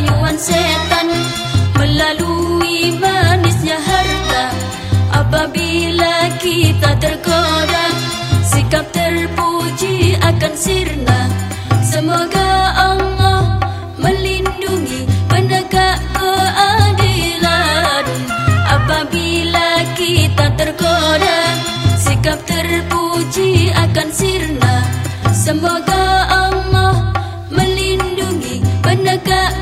rayuan setan Melalui manisnya harta. Apabila kita tergoda Sikap terpuji akan sirna. Semoga Allah melindungi penegak keadilan. Apabila kita tergoda Sikap terpuji akan sirna. Semoga Allah melindungi penegak